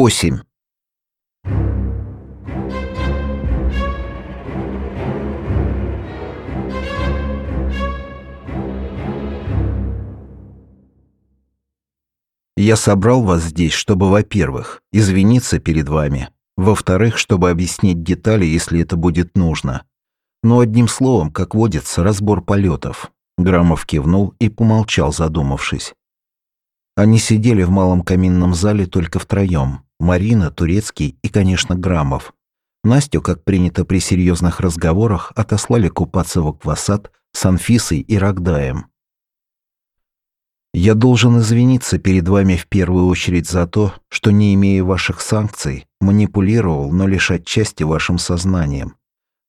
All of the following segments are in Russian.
Восемь. Я собрал вас здесь, чтобы, во-первых, извиниться перед вами, во-вторых, чтобы объяснить детали, если это будет нужно. Но одним словом, как водится, разбор полетов. Грамов кивнул и помолчал, задумавшись. Они сидели в малом каминном зале только втроем. Марина, Турецкий и, конечно, Грамов. Настю, как принято при серьезных разговорах, отослали купаться в аквасад с Анфисой и Рогдаем. Я должен извиниться перед вами в первую очередь за то, что, не имея ваших санкций, манипулировал, но лишь отчасти вашим сознанием.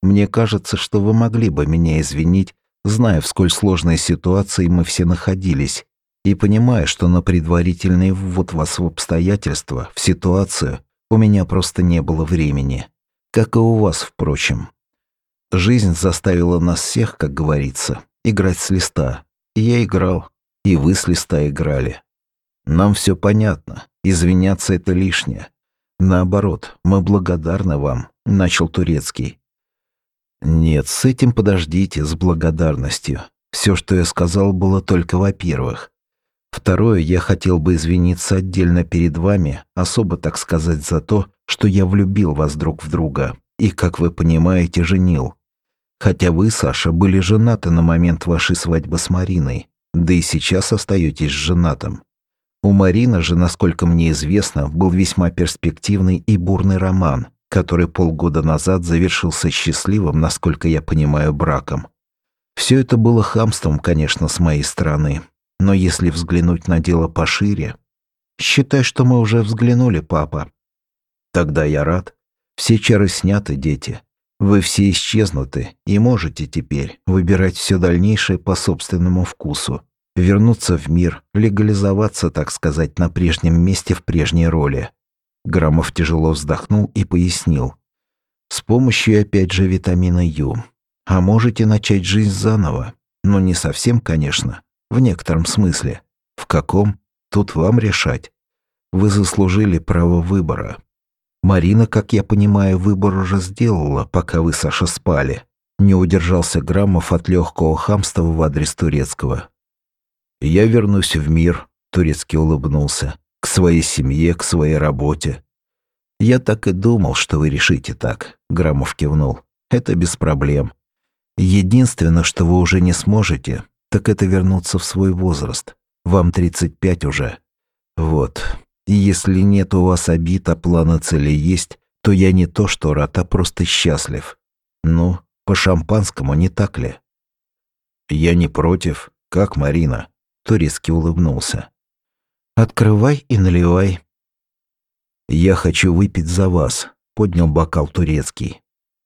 Мне кажется, что вы могли бы меня извинить, зная, в сколь сложной ситуации мы все находились, и понимая, что на предварительный ввод вас в обстоятельства, в ситуацию, у меня просто не было времени. Как и у вас, впрочем. Жизнь заставила нас всех, как говорится, играть с листа. И я играл, и вы с листа играли. Нам все понятно, извиняться это лишнее. Наоборот, мы благодарны вам, начал Турецкий. Нет, с этим подождите, с благодарностью. Все, что я сказал, было только во-первых. Второе, я хотел бы извиниться отдельно перед вами, особо, так сказать, за то, что я влюбил вас друг в друга и, как вы понимаете, женил. Хотя вы, Саша, были женаты на момент вашей свадьбы с Мариной, да и сейчас остаетесь женатым. У Марины же, насколько мне известно, был весьма перспективный и бурный роман, который полгода назад завершился счастливым, насколько я понимаю, браком. Все это было хамством, конечно, с моей стороны, но если взглянуть на дело пошире... Считай, что мы уже взглянули, папа. Тогда я рад. Все чары сняты, дети. Вы все исчезнуты и можете теперь выбирать все дальнейшее по собственному вкусу, вернуться в мир, легализоваться, так сказать, на прежнем месте в прежней роли. Громов тяжело вздохнул и пояснил. С помощью, опять же, витамина Ю. А можете начать жизнь заново. Но не совсем, конечно. В некотором смысле. В каком? Тут вам решать. Вы заслужили право выбора. Марина, как я понимаю, выбор уже сделала, пока вы, Саша, спали. Не удержался Граммов от легкого хамства в адрес Турецкого. «Я вернусь в мир», — Турецкий улыбнулся, «к своей семье, к своей работе». «Я так и думал, что вы решите так», — Граммов кивнул. «Это без проблем. Единственное, что вы уже не сможете, так это вернуться в свой возраст. Вам 35 уже. Вот, и если нет у вас обид, а плана цели есть, то я не то что рад, а просто счастлив. Ну, по шампанскому не так ли? Я не против. Как Марина? Турецкий улыбнулся. Открывай и наливай. Я хочу выпить за вас, поднял бокал Турецкий.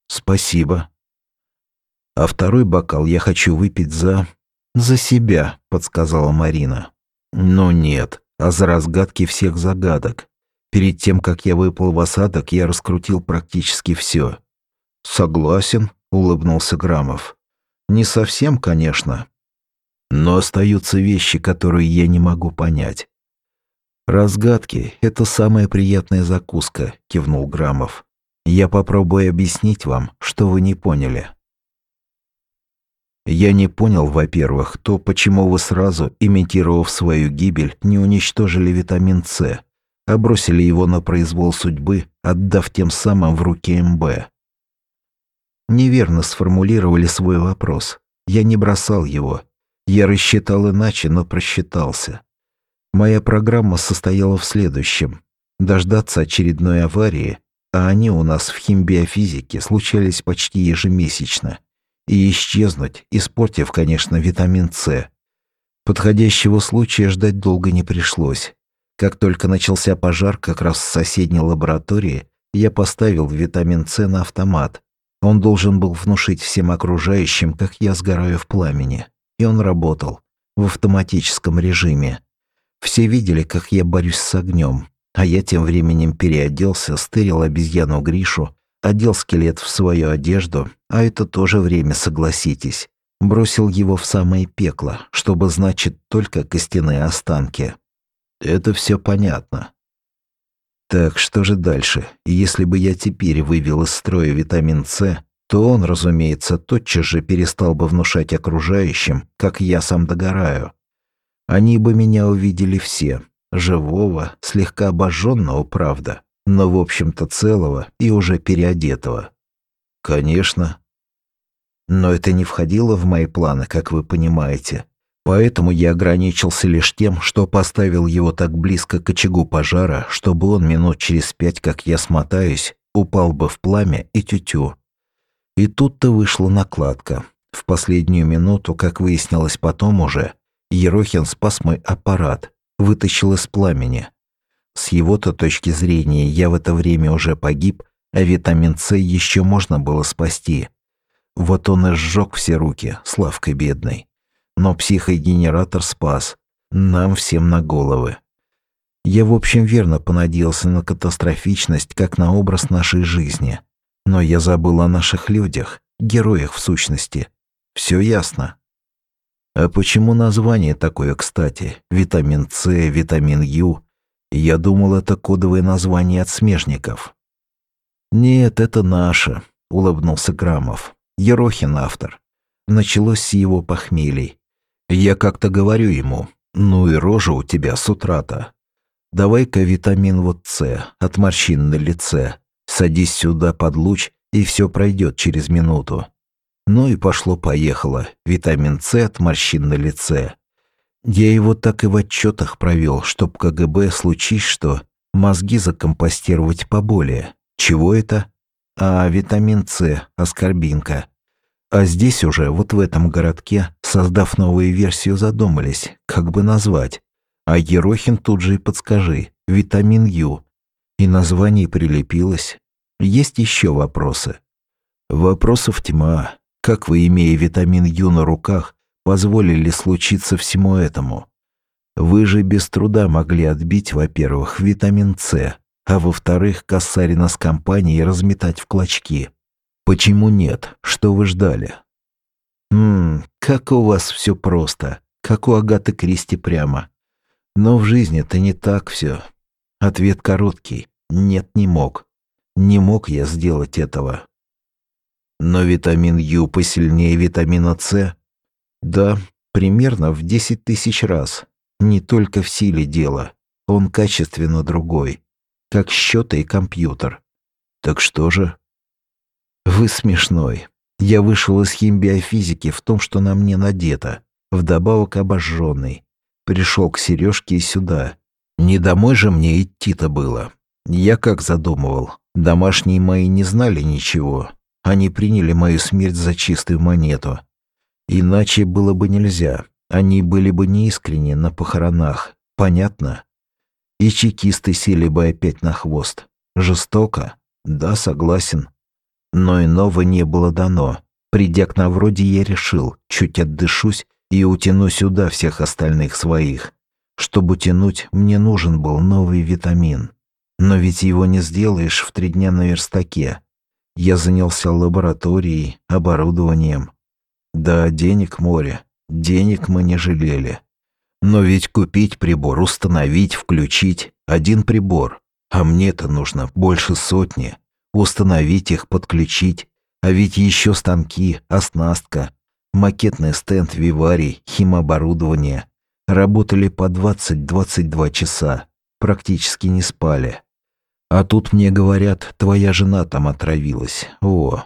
Спасибо. А второй бокал я хочу выпить за... За себя, подсказала Марина. Ну нет, а за разгадки всех загадок. Перед тем, как я выпал в осадок, я раскрутил практически все. «Согласен», — улыбнулся Грамов. «Не совсем, конечно. Но остаются вещи, которые я не могу понять». «Разгадки — это самая приятная закуска», — кивнул Грамов. «Я попробую объяснить вам, что вы не поняли». Я не понял, во-первых, то, почему вы сразу, имитировав свою гибель, не уничтожили витамин С, а бросили его на произвол судьбы, отдав тем самым в руки МБ. Неверно сформулировали свой вопрос. Я не бросал его. Я рассчитал иначе, но просчитался. Моя программа состояла в следующем. Дождаться очередной аварии, а они у нас в химбиофизике случались почти ежемесячно – и исчезнуть, испортив, конечно, витамин С. Подходящего случая ждать долго не пришлось. Как только начался пожар как раз в соседней лаборатории, я поставил витамин С на автомат. Он должен был внушить всем окружающим, как я сгораю в пламени. И он работал. В автоматическом режиме. Все видели, как я борюсь с огнем, а я тем временем переоделся, стырил обезьяну Гришу, одел скелет в свою одежду, а это тоже время, согласитесь. Бросил его в самое пекло, чтобы, значит, только костяные останки. Это все понятно. Так, что же дальше? Если бы я теперь вывел из строя витамин С, то он, разумеется, тотчас же перестал бы внушать окружающим, как я сам догораю. Они бы меня увидели все, живого, слегка обожженного, правда, но в общем-то целого и уже переодетого. Конечно. Но это не входило в мои планы, как вы понимаете. Поэтому я ограничился лишь тем, что поставил его так близко к очагу пожара, чтобы он минут через пять, как я смотаюсь, упал бы в пламя и тютю. И тут-то вышла накладка. В последнюю минуту, как выяснилось потом уже, Ерохин спас мой аппарат, вытащил из пламени. С его-то точки зрения я в это время уже погиб, а витамин С еще можно было спасти. Вот он и сжег все руки, Славкой бедной. Но психогенератор спас. Нам всем на головы. Я, в общем, верно понадеялся на катастрофичность, как на образ нашей жизни. Но я забыл о наших людях, героях в сущности. Все ясно. А почему название такое, кстати? Витамин С, витамин Ю. Я думал, это кодовое название от смежников. Нет, это наше, улыбнулся Грамов. Ерохин автор. Началось с его похмелий. Я как-то говорю ему, ну и рожа у тебя с утра-то. Давай-ка витамин вот С от морщин на лице. Садись сюда под луч, и все пройдет через минуту. Ну и пошло-поехало. Витамин С от морщин на лице. Я его так и в отчетах провел, чтоб КГБ случись что, мозги закомпостировать поболее. Чего это? А витамин С, аскорбинка. А здесь уже, вот в этом городке, создав новую версию, задумались, как бы назвать. А Ерохин тут же и подскажи, витамин Ю. И название прилепилось. Есть еще вопросы? Вопросов тьма. Как вы, имея витамин Ю на руках, позволили случиться всему этому? Вы же без труда могли отбить, во-первых, витамин С, а во-вторых, Кассарина с компанией разметать в клочки. Почему нет? Что вы ждали? Ммм, как у вас все просто. Как у Агаты Кристи прямо. Но в жизни-то не так все. Ответ короткий. Нет, не мог. Не мог я сделать этого. Но витамин Ю посильнее витамина С? Да, примерно в 10 тысяч раз. Не только в силе дело. Он качественно другой. Как счеты и компьютер. Так что же? Вы смешной. Я вышел из химбиофизики в том, что на мне надето, вдобавок обожженный. Пришел к Сережке и сюда. Не домой же мне идти-то было. Я как задумывал. Домашние мои не знали ничего. Они приняли мою смерть за чистую монету. Иначе было бы нельзя. Они были бы неискренни на похоронах. Понятно? И чекисты сели бы опять на хвост. Жестоко? Да, согласен. Но иного не было дано. Придя к Навроде, я решил, чуть отдышусь и утяну сюда всех остальных своих. Чтобы тянуть, мне нужен был новый витамин. Но ведь его не сделаешь в три дня на верстаке. Я занялся лабораторией, оборудованием. Да, денег море, денег мы не жалели. Но ведь купить прибор, установить, включить – один прибор. А мне-то нужно больше сотни установить их, подключить. А ведь еще станки, оснастка, макетный стенд виварий, химоборудование. Работали по 20-22 часа, практически не спали. А тут мне говорят, твоя жена там отравилась. О,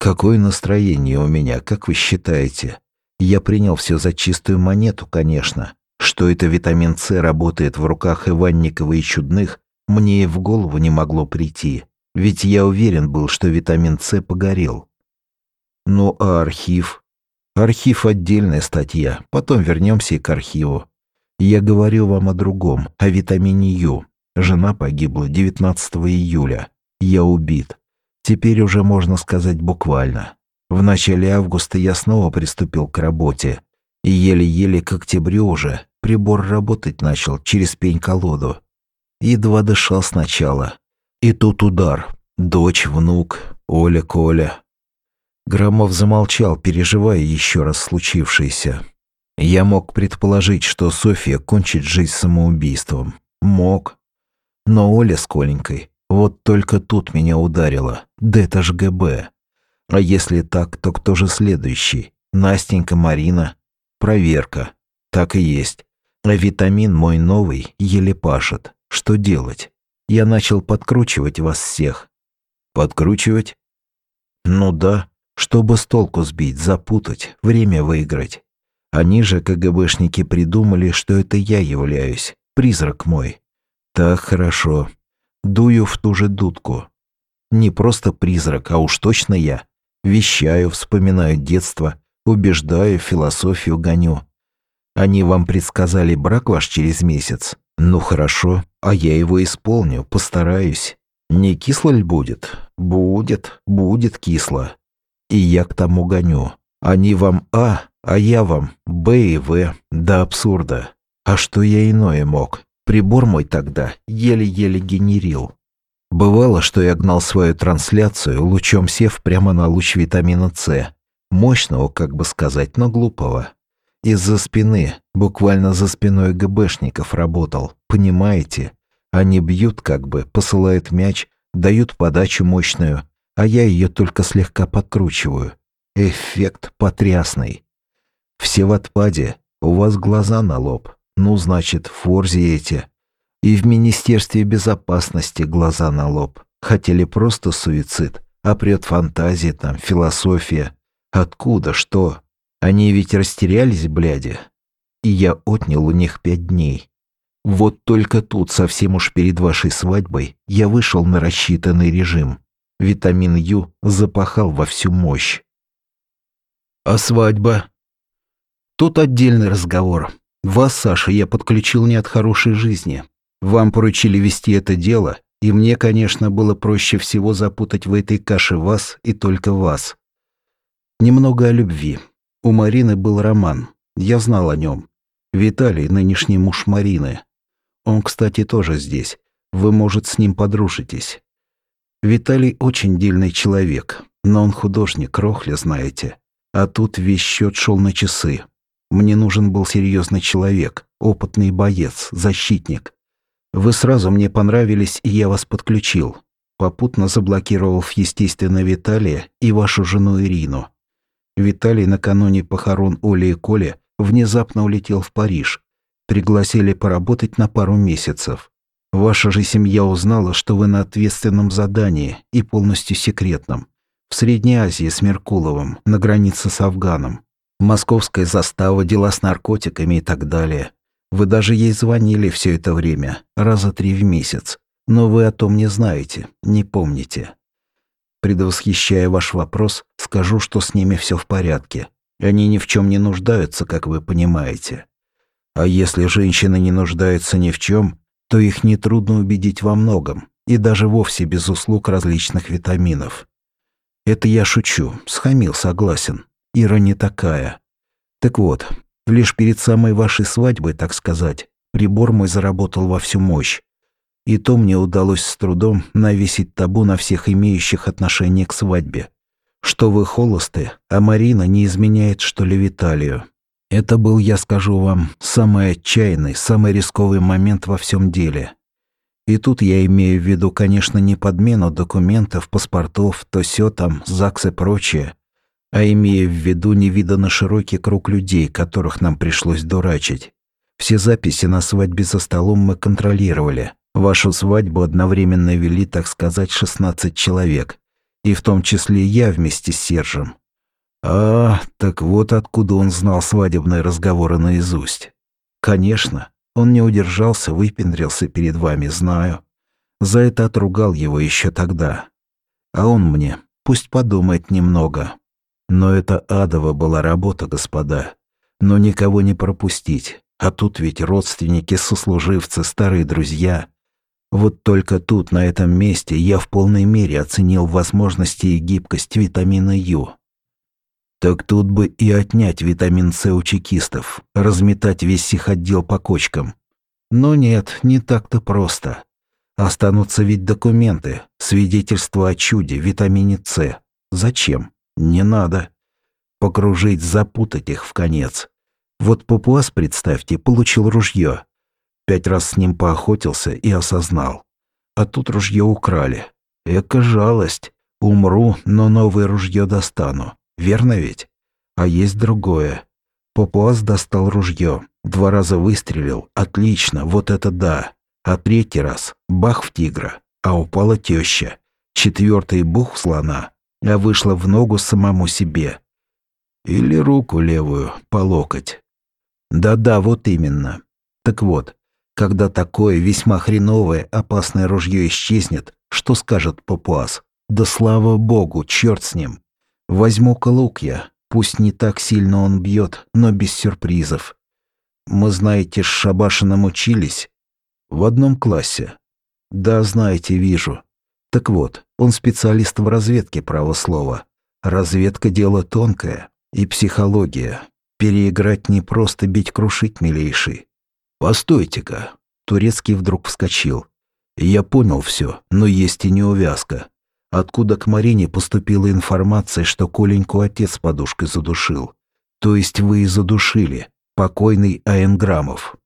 какое настроение у меня, как вы считаете? Я принял все за чистую монету, конечно. Что это витамин С работает в руках Иванникова и Чудных, мне и в голову не могло прийти. Ведь я уверен был, что витамин С погорел. Ну а архив? Архив – отдельная статья. Потом вернемся и к архиву. Я говорю вам о другом, о витамине Ю. Жена погибла 19 июля. Я убит. Теперь уже можно сказать буквально. В начале августа я снова приступил к работе. И еле-еле к октябрю уже прибор работать начал через пень-колоду. Едва дышал сначала, и тут удар. Дочь, внук, Оля, Коля. Громов замолчал, переживая еще раз случившееся. Я мог предположить, что Софья кончит жизнь самоубийством. Мог. Но Оля с Коленькой, вот только тут меня ударило. Да это ж ГБ. А если так, то кто же следующий? Настенька, Марина? Проверка. Так и есть. А витамин мой новый еле пашет. Что делать? Я начал подкручивать вас всех. Подкручивать? Ну да, чтобы с толку сбить, запутать, время выиграть. Они же, КГБшники, придумали, что это я являюсь, призрак мой. Так хорошо. Дую в ту же дудку. Не просто призрак, а уж точно я. Вещаю, вспоминаю детство, убеждаю, философию гоню. Они вам предсказали брак ваш через месяц? Ну хорошо, а я его исполню, постараюсь. Не кисло ли будет? Будет, будет кисло. И я к тому гоню. Они вам А, а я вам Б и В. До абсурда. А что я иное мог? Прибор мой тогда еле-еле генерил. Бывало, что я гнал свою трансляцию, лучом сев прямо на луч витамина С. Мощного, как бы сказать, но глупого. Из-за спины, буквально за спиной ГБшников работал, понимаете? Они бьют как бы, посылают мяч, дают подачу мощную, а я ее только слегка подкручиваю. Эффект потрясный. Все в отпаде, у вас глаза на лоб. Ну, значит, форзи эти. И в Министерстве безопасности глаза на лоб. Хотели просто суицид, а прет фантазия там, философия. Откуда, что? Они ведь растерялись, бляди. И я отнял у них пять дней. Вот только тут, совсем уж перед вашей свадьбой, я вышел на рассчитанный режим. Витамин Ю запахал во всю мощь. А свадьба? Тут отдельный разговор. Вас, Саша, я подключил не от хорошей жизни. Вам поручили вести это дело, и мне, конечно, было проще всего запутать в этой каше вас и только вас. Немного о любви. У Марины был роман. Я знал о нем. Виталий, нынешний муж Марины. Он, кстати, тоже здесь. Вы, может, с ним подружитесь. Виталий очень дельный человек, но он художник, рохля, знаете. А тут весь счет шел на часы. Мне нужен был серьезный человек, опытный боец, защитник. Вы сразу мне понравились, и я вас подключил, попутно заблокировав, естественно, Виталия и вашу жену Ирину. Виталий накануне похорон Оли и Коли внезапно улетел в Париж. Пригласили поработать на пару месяцев. Ваша же семья узнала, что вы на ответственном задании и полностью секретном. В Средней Азии с Меркуловым, на границе с Афганом. Московская застава, дела с наркотиками и так далее. Вы даже ей звонили все это время, раза три в месяц. Но вы о том не знаете, не помните. Предвосхищая ваш вопрос, скажу, что с ними все в порядке. Они ни в чем не нуждаются, как вы понимаете. А если женщины не нуждаются ни в чем, то их нетрудно убедить во многом, и даже вовсе без услуг различных витаминов. Это я шучу, схамил, согласен. Ира не такая. Так вот, Лишь перед самой вашей свадьбой, так сказать, прибор мой заработал во всю мощь. И то мне удалось с трудом навесить табу на всех имеющих отношение к свадьбе. Что вы холосты, а Марина не изменяет, что ли, Виталию. Это был, я скажу вам, самый отчаянный, самый рисковый момент во всем деле. И тут я имею в виду, конечно, не подмену документов, паспортов, то все там, ЗАГС и прочее, а имея в виду невиданно широкий круг людей, которых нам пришлось дурачить. Все записи на свадьбе за столом мы контролировали. Вашу свадьбу одновременно вели, так сказать, 16 человек. И в том числе я вместе с Сержем. А, так вот откуда он знал свадебные разговоры наизусть. Конечно, он не удержался, выпендрился перед вами, знаю. За это отругал его еще тогда. А он мне, пусть подумает немного, но это адова была работа, господа. Но никого не пропустить. А тут ведь родственники, сослуживцы, старые друзья. Вот только тут, на этом месте, я в полной мере оценил возможности и гибкость витамина Ю. Так тут бы и отнять витамин С у чекистов, разметать весь их отдел по кочкам. Но нет, не так-то просто. Останутся ведь документы, свидетельства о чуде, витамине С. Зачем? Не надо. Покружить, запутать их в конец. Вот Папуас, представьте, получил ружье. Пять раз с ним поохотился и осознал. а тут ружье украли. Эка жалость. Умру, но новое ружье достану. Верно ведь? А есть другое. Папуас достал ружье. Два раза выстрелил. Отлично, вот это да. А третий раз – бах в тигра. А упала теща. Четвертый бух в слона. А вышла в ногу самому себе. Или руку левую, по локоть. Да-да, вот именно. Так вот, когда такое весьма хреновое, опасное ружье исчезнет, что скажет Папуас? Да слава богу, черт с ним. Возьму-ка лук я. Пусть не так сильно он бьет, но без сюрпризов. Мы, знаете, с Шабашиным учились. В одном классе. Да, знаете, вижу. Так вот, он специалист в разведке, право слова. Разведка – дело тонкое. И психология. Переиграть не просто бить крушить, милейший. Постойте-ка. Турецкий вдруг вскочил. Я понял все, но есть и неувязка. Откуда к Марине поступила информация, что Коленьку отец подушкой задушил? То есть вы и задушили, покойный Аенграмов?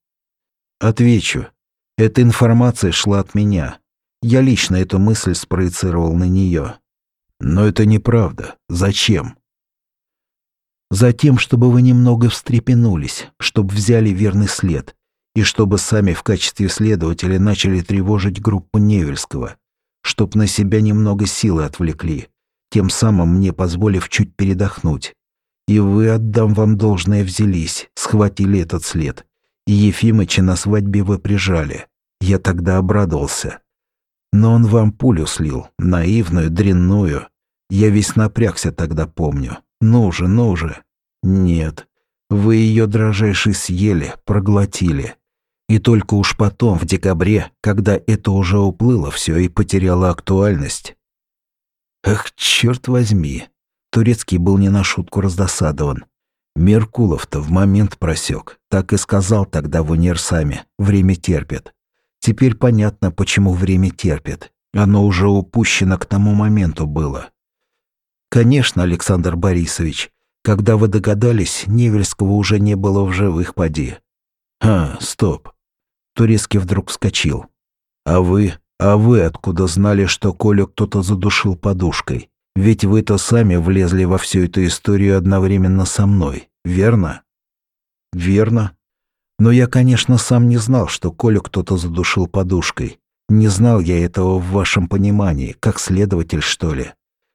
Отвечу. Эта информация шла от меня. Я лично эту мысль спроецировал на нее. Но это неправда. Зачем? Затем, чтобы вы немного встрепенулись, чтобы взяли верный след, и чтобы сами в качестве следователя начали тревожить группу Невельского, чтоб на себя немного силы отвлекли, тем самым мне позволив чуть передохнуть. И вы, отдам вам должное, взялись, схватили этот след. И Ефимыча на свадьбе вы прижали. Я тогда обрадовался. Но он вам пулю слил, наивную, дрянную. Я весь напрягся тогда, помню. Ну же, ну же. Нет. Вы ее дрожайший съели, проглотили. И только уж потом, в декабре, когда это уже уплыло все и потеряло актуальность. Эх, черт возьми. Турецкий был не на шутку раздосадован. Меркулов-то в момент просек. Так и сказал тогда в универсаме. Время терпит. Теперь понятно, почему время терпит. Оно уже упущено к тому моменту было. Конечно, Александр Борисович, когда вы догадались, Невельского уже не было в живых поди. А, стоп. Турецкий вдруг вскочил. «А вы? А вы откуда знали, что Колю кто-то задушил подушкой? Ведь вы-то сами влезли во всю эту историю одновременно со мной, верно?» «Верно. Но я, конечно, сам не знал, что Колю кто-то задушил подушкой. Не знал я этого в вашем понимании, как следователь, что ли.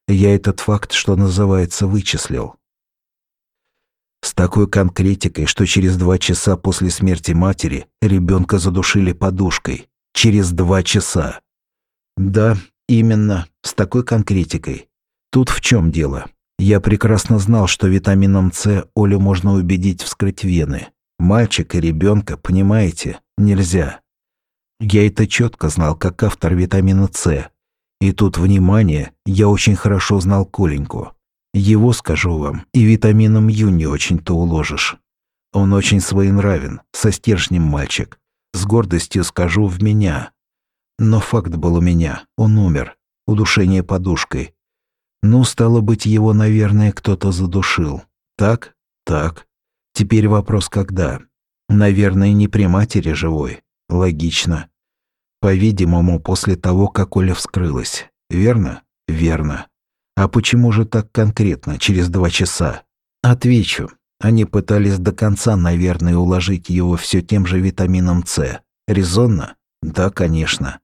Я этот факт, что называется, вычислил. С такой конкретикой, что через два часа после смерти матери ребенка задушили подушкой. Через два часа. Да, именно, с такой конкретикой. Тут в чем дело? Я прекрасно знал, что витамином С Олю можно убедить вскрыть вены. Мальчик и ребенка, понимаете, нельзя. Я это четко знал, как автор витамина С. И тут, внимание, я очень хорошо знал Коленьку. Его, скажу вам, и витамином Ю не очень-то уложишь. Он очень своенравен, со стержнем мальчик. С гордостью скажу в меня. Но факт был у меня, он умер. Удушение подушкой. Ну, стало быть, его, наверное, кто-то задушил. Так? Так. Теперь вопрос когда? Наверное, не при матери живой. Логично. По-видимому, после того, как Оля вскрылась. Верно? Верно. А почему же так конкретно, через два часа? Отвечу. Они пытались до конца, наверное, уложить его все тем же витамином С. Резонно? Да, конечно.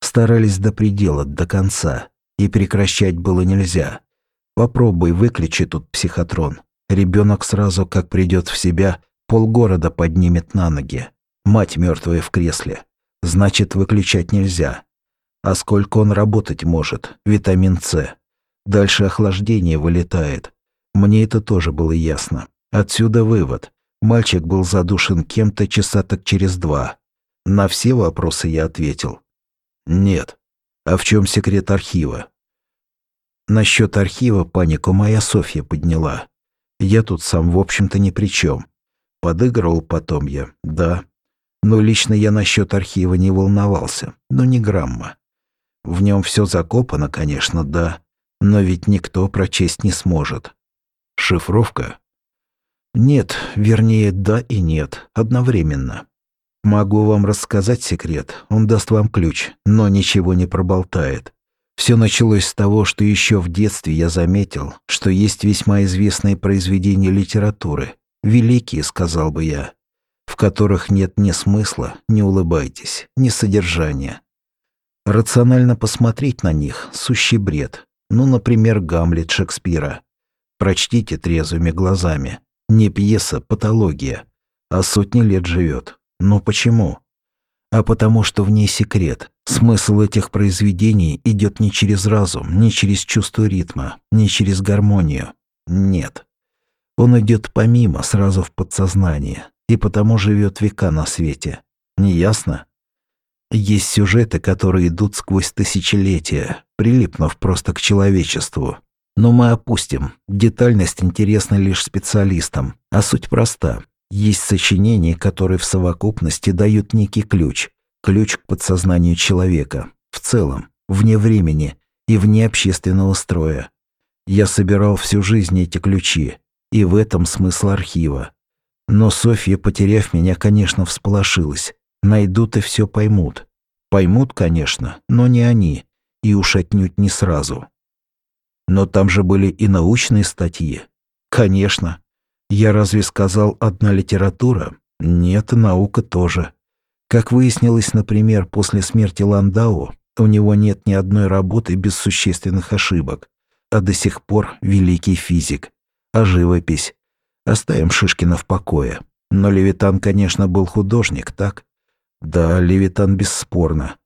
Старались до предела, до конца. И прекращать было нельзя. Попробуй, выключи тут психотрон. Ребенок сразу, как придет в себя, полгорода поднимет на ноги. Мать мертвая в кресле. Значит, выключать нельзя. А сколько он работать может? Витамин С. Дальше охлаждение вылетает. Мне это тоже было ясно. Отсюда вывод. Мальчик был задушен кем-то часа так через два. На все вопросы я ответил. Нет. А в чем секрет архива? Насчет архива панику моя Софья подняла. Я тут сам, в общем-то, ни при чем. Подыгрывал потом я, да. Но лично я насчет архива не волновался, но ни грамма. В нем все закопано, конечно, да но ведь никто прочесть не сможет. Шифровка? Нет, вернее, да и нет, одновременно. Могу вам рассказать секрет, он даст вам ключ, но ничего не проболтает. Все началось с того, что еще в детстве я заметил, что есть весьма известные произведения литературы, великие, сказал бы я, в которых нет ни смысла, ни улыбайтесь, ни содержания. Рационально посмотреть на них – сущий бред. Ну, например, «Гамлет» Шекспира. Прочтите трезвыми глазами. Не пьеса, патология. А сотни лет живет. Но почему? А потому что в ней секрет. Смысл этих произведений идет не через разум, не через чувство ритма, не через гармонию. Нет. Он идет помимо, сразу в подсознание, и потому живет века на свете. Не ясно? Есть сюжеты, которые идут сквозь тысячелетия, прилипнув просто к человечеству. Но мы опустим. Детальность интересна лишь специалистам, а суть проста. Есть сочинения, которые в совокупности дают некий ключ. Ключ к подсознанию человека. В целом, вне времени и вне общественного строя. Я собирал всю жизнь эти ключи, и в этом смысл архива. Но Софья, потеряв меня, конечно, всполошилась. Найдут и все поймут. Поймут, конечно, но не они, и уж отнюдь не сразу. Но там же были и научные статьи. Конечно. Я разве сказал одна литература? Нет, наука тоже. Как выяснилось, например, после смерти Ландау, у него нет ни одной работы без существенных ошибок, а до сих пор великий физик. А живопись? Оставим Шишкина в покое. Но Левитан, конечно, был художник, так? Да, Левитан бесспорно.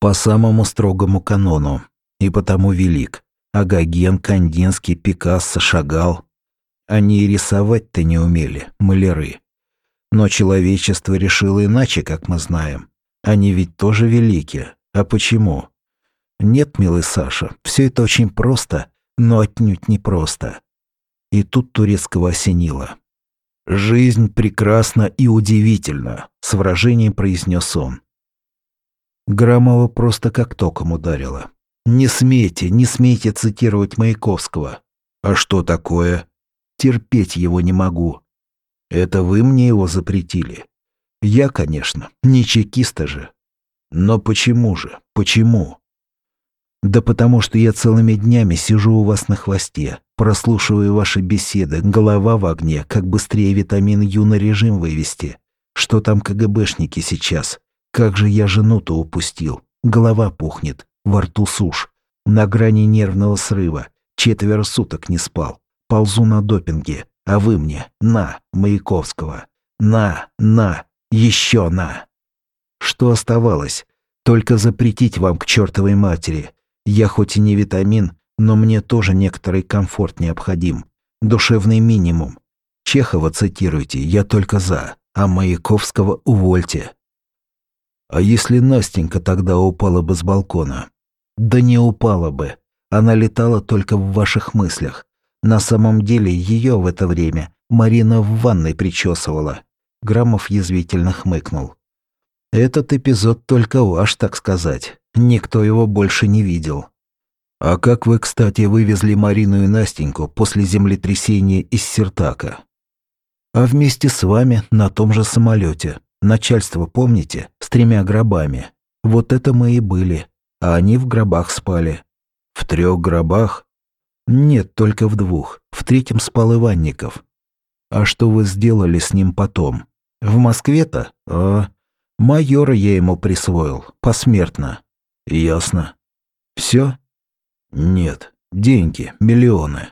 По самому строгому канону. И потому велик. А Гоген, Кандинский, Пикассо, Шагал. Они и рисовать-то не умели, маляры. Но человечество решило иначе, как мы знаем. Они ведь тоже велики. А почему? Нет, милый Саша, все это очень просто, но отнюдь не просто. И тут турецкого осенило. «Жизнь прекрасна и удивительна», — с выражением произнес он. Громова просто как током ударила. «Не смейте, не смейте цитировать Маяковского». «А что такое?» «Терпеть его не могу». «Это вы мне его запретили». «Я, конечно, не чекиста же». «Но почему же? Почему?» Да потому что я целыми днями сижу у вас на хвосте, прослушиваю ваши беседы, голова в огне, как быстрее витамин Ю на режим вывести. Что там КГБшники сейчас? Как же я жену-то упустил? Голова пухнет, во рту сушь, на грани нервного срыва, четверо суток не спал, ползу на допинге, а вы мне, на, Маяковского, на, на, еще на. Что оставалось? Только запретить вам к чертовой матери, я хоть и не витамин, но мне тоже некоторый комфорт необходим. Душевный минимум. Чехова цитируйте, я только за, а Маяковского увольте. А если Настенька тогда упала бы с балкона? Да не упала бы. Она летала только в ваших мыслях. На самом деле ее в это время Марина в ванной причесывала. Граммов язвительно хмыкнул. Этот эпизод только ваш, так сказать. Никто его больше не видел. А как вы, кстати, вывезли Марину и Настеньку после землетрясения из Сертака? А вместе с вами на том же самолете. Начальство, помните, с тремя гробами. Вот это мы и были. А они в гробах спали. В трех гробах? Нет, только в двух. В третьем спал Иванников. А что вы сделали с ним потом? В Москве-то? А, майора я ему присвоил, посмертно. Ясно. Все? Нет. Деньги, миллионы.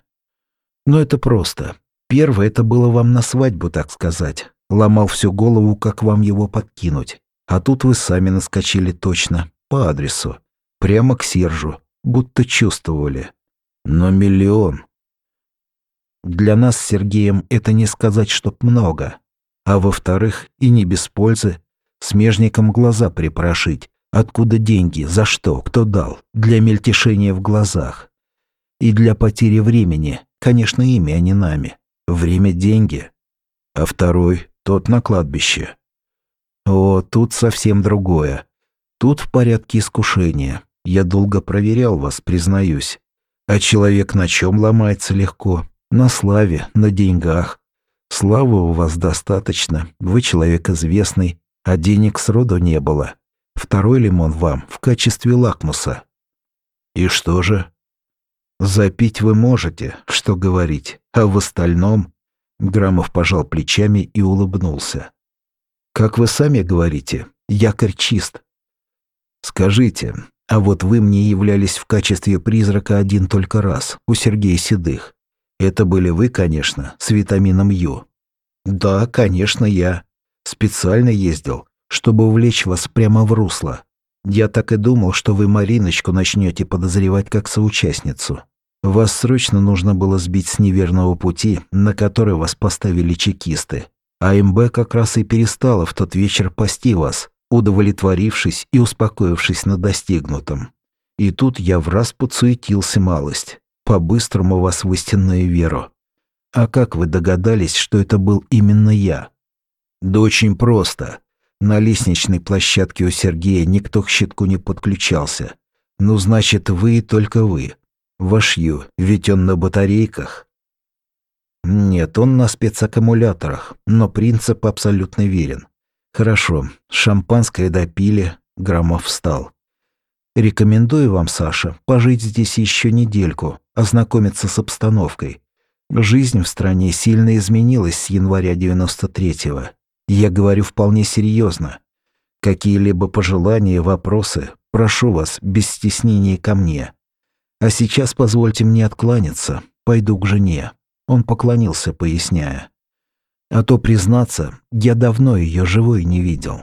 Но это просто. Первое это было вам на свадьбу, так сказать. Ломал всю голову, как вам его подкинуть. А тут вы сами наскочили точно, по адресу. Прямо к Сержу, будто чувствовали. Но миллион. Для нас с Сергеем это не сказать, чтоб много. А во-вторых, и не без пользы, смежникам глаза припрошить, Откуда деньги? За что? Кто дал? Для мельтешения в глазах. И для потери времени. Конечно, ими, а не нами. Время – деньги. А второй – тот на кладбище. О, тут совсем другое. Тут в порядке искушения. Я долго проверял вас, признаюсь. А человек на чем ломается легко? На славе, на деньгах. Славы у вас достаточно, вы человек известный, А денег сроду не было. Второй лимон вам в качестве лакмуса. И что же? Запить вы можете, что говорить, а в остальном... Грамов пожал плечами и улыбнулся. Как вы сами говорите, якорь чист. Скажите, а вот вы мне являлись в качестве призрака один только раз, у Сергея Седых. Это были вы, конечно, с витамином Ю. Да, конечно, я. Специально ездил, чтобы увлечь вас прямо в русло. Я так и думал, что вы Мариночку начнете подозревать как соучастницу. Вас срочно нужно было сбить с неверного пути, на который вас поставили чекисты. А МБ как раз и перестала в тот вечер пасти вас, удовлетворившись и успокоившись на достигнутом. И тут я в раз подсуетился малость, по-быстрому вас в истинную веру. А как вы догадались, что это был именно я? Да очень просто. На лестничной площадке у Сергея никто к щитку не подключался. Ну, значит, вы и только вы. Вашью, ведь он на батарейках. Нет, он на спецаккумуляторах, но принцип абсолютно верен. Хорошо, шампанское допили, Громов встал. Рекомендую вам, Саша, пожить здесь еще недельку, ознакомиться с обстановкой. Жизнь в стране сильно изменилась с января 93-го. Я говорю вполне серьезно. Какие-либо пожелания, вопросы, прошу вас, без стеснения ко мне. А сейчас позвольте мне откланяться, пойду к жене. Он поклонился, поясняя. А то, признаться, я давно ее живой не видел.